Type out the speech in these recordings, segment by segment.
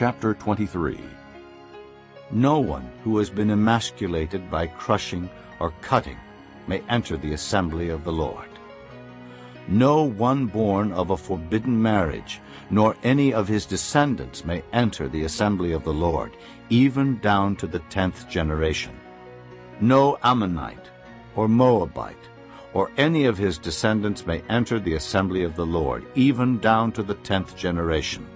Chapter 23 No one who has been emasculated by crushing or cutting may enter the assembly of the Lord. No one born of a forbidden marriage, nor any of his descendants may enter the assembly of the Lord, even down to the tenth generation. No Ammonite or Moabite or any of his descendants may enter the assembly of the Lord, even down to the tenth generation.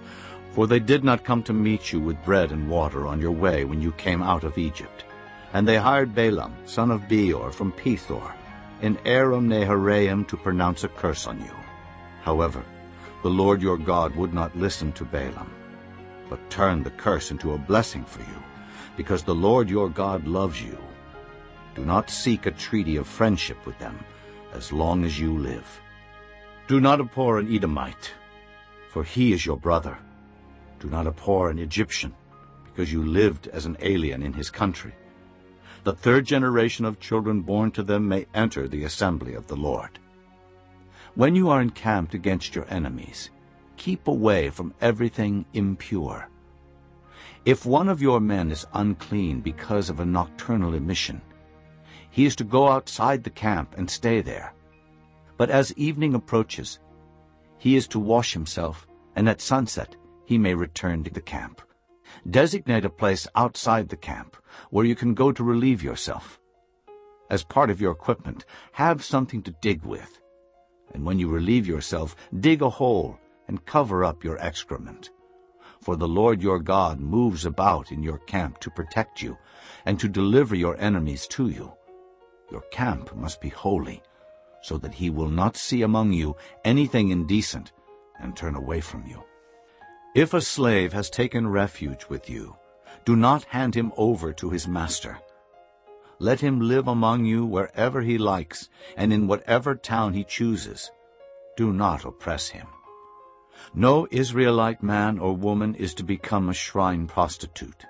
For they did not come to meet you with bread and water on your way when you came out of Egypt. And they hired Balaam, son of Beor, from Pethor, in Aram Naharaim to pronounce a curse on you. However, the Lord your God would not listen to Balaam, but turned the curse into a blessing for you, because the Lord your God loves you. Do not seek a treaty of friendship with them, as long as you live. Do not abhor an Edomite, for he is your brother. Do not abhor an Egyptian, because you lived as an alien in his country. The third generation of children born to them may enter the assembly of the Lord. When you are encamped against your enemies, keep away from everything impure. If one of your men is unclean because of a nocturnal emission, he is to go outside the camp and stay there. But as evening approaches, he is to wash himself, and at sunset he may return to the camp. Designate a place outside the camp where you can go to relieve yourself. As part of your equipment, have something to dig with. And when you relieve yourself, dig a hole and cover up your excrement. For the Lord your God moves about in your camp to protect you and to deliver your enemies to you. Your camp must be holy, so that he will not see among you anything indecent and turn away from you. If a slave has taken refuge with you, do not hand him over to his master. Let him live among you wherever he likes and in whatever town he chooses. Do not oppress him. No Israelite man or woman is to become a shrine prostitute.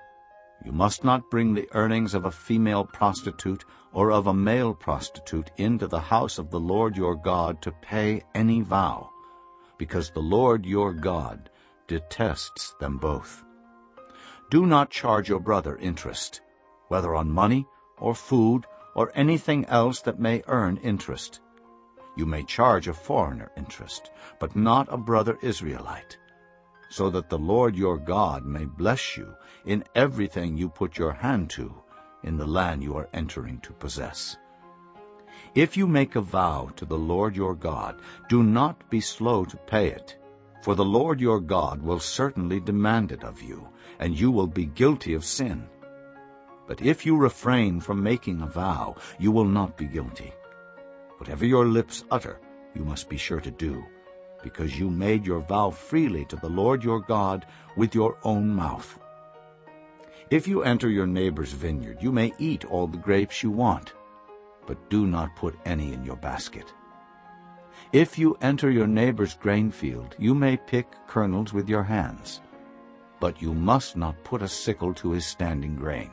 You must not bring the earnings of a female prostitute or of a male prostitute into the house of the Lord your God to pay any vow, because the Lord your God detests them both. Do not charge your brother interest, whether on money or food or anything else that may earn interest. You may charge a foreigner interest, but not a brother Israelite, so that the Lord your God may bless you in everything you put your hand to, in the land you are entering to possess. If you make a vow to the Lord your God, do not be slow to pay it, for the Lord your God will certainly demand it of you, and you will be guilty of sin. But if you refrain from making a vow, you will not be guilty. Whatever your lips utter, you must be sure to do, because you made your vow freely to the Lord your God with your own mouth. If you enter your neighbor's vineyard, you may eat all the grapes you want, but do not put any in your basket. If you enter your neighbor's grain field, you may pick kernels with your hands, but you must not put a sickle to his standing grain.